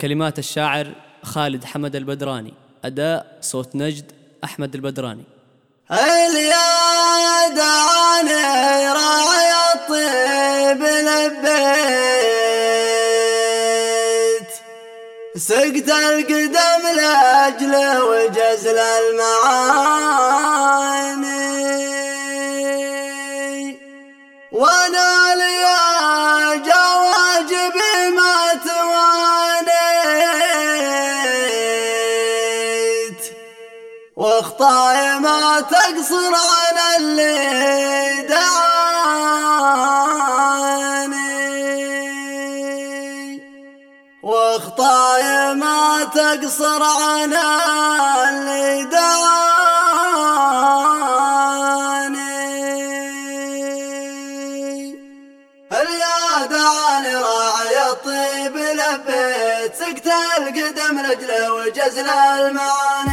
كلمات الشاعر خالد حمد البدراني أداء صوت نجد أحمد البدراني. اليا عني راعي الطيب لبيت سقت القدم لأجله وجزل المعاني. واخطاي ما تقصر على اللي دعاني. واخطاي ما تقصر على اللي دعاني. هل يا دعاني راعي الطيب لبيت سكت القدم رجله وجزل المعاني.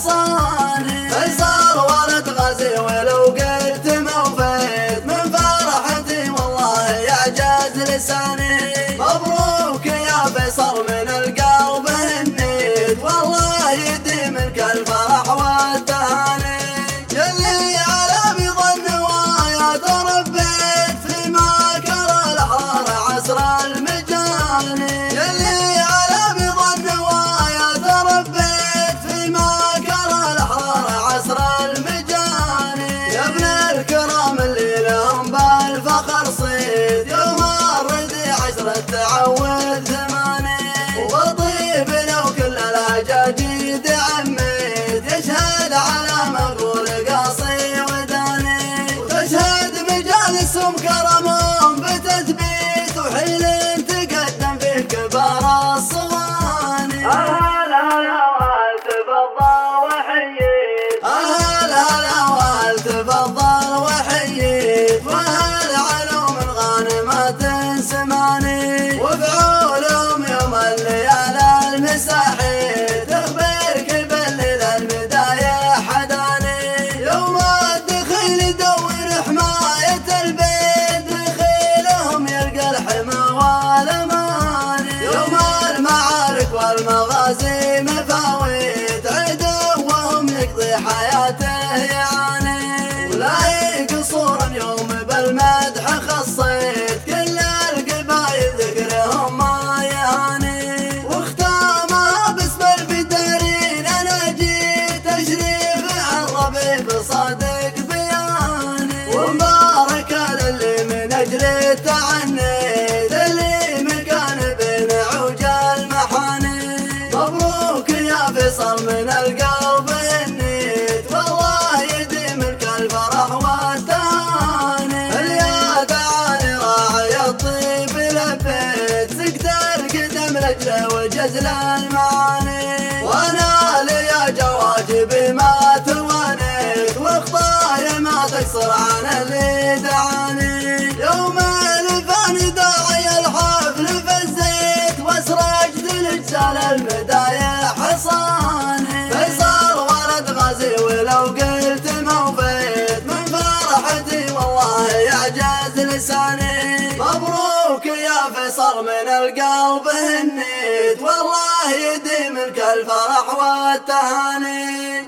صار Gonna وجزل المعاني. وأنا لي جواجبي ما توانيك واخطاي ما تقصر عن اللي دعاني. يوم الفاني داعي الحفل فزيت. واسرق ذي المدايا المدايح حصاني. فيصل ولد غازي ولو قلت موفيت. من فرحتي والله يعجز لساني. مبروك يا فيصل من القلب. وبهنيت والله يديمك الفرح والتهاني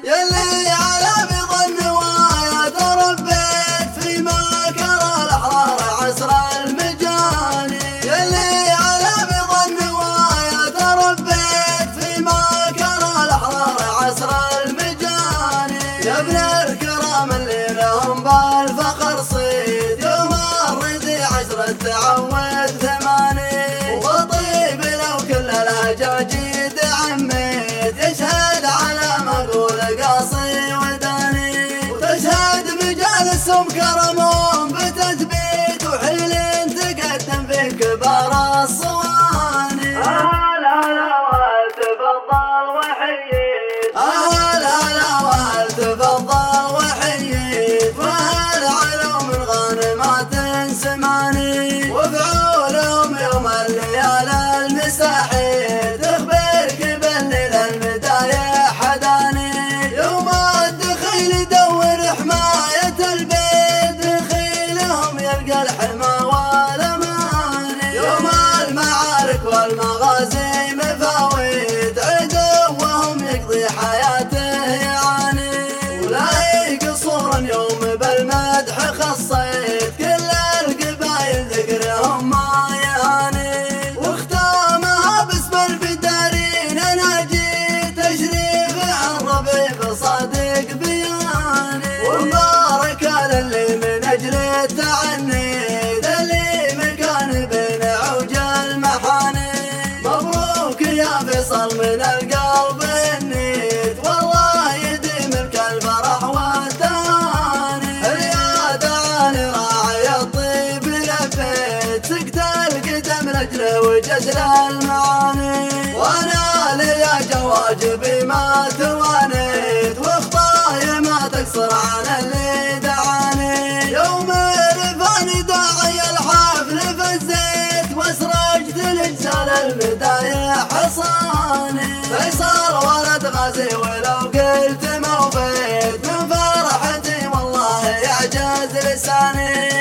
شجر المعاني وأنا ليا جواجبي ما توانيت. وخطاي ما تقصر عن اللي دعاني. يوم رفاني داعي الحفل فزيت. وأسرجت لجزال البداية حصاني. فيصل ولد غازي ولو قلت موفيت من فرحتي والله يعجز لساني.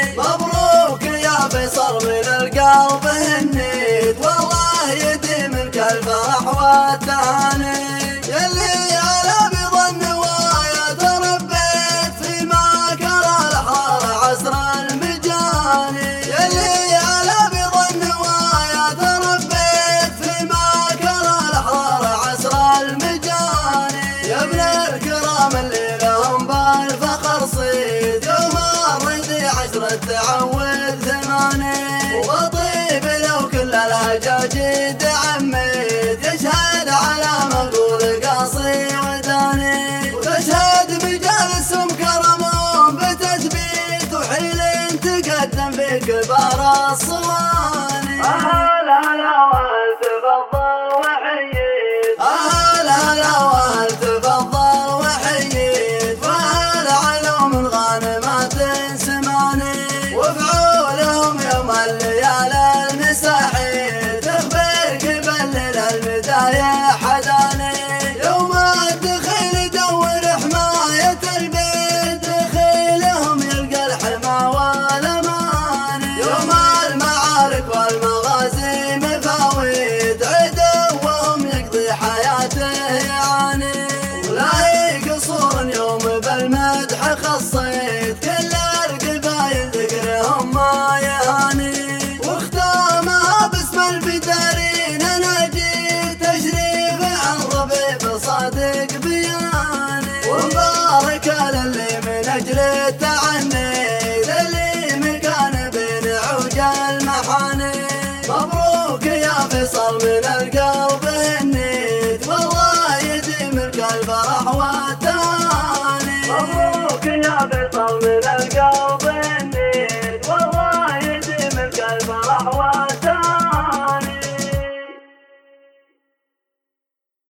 死了。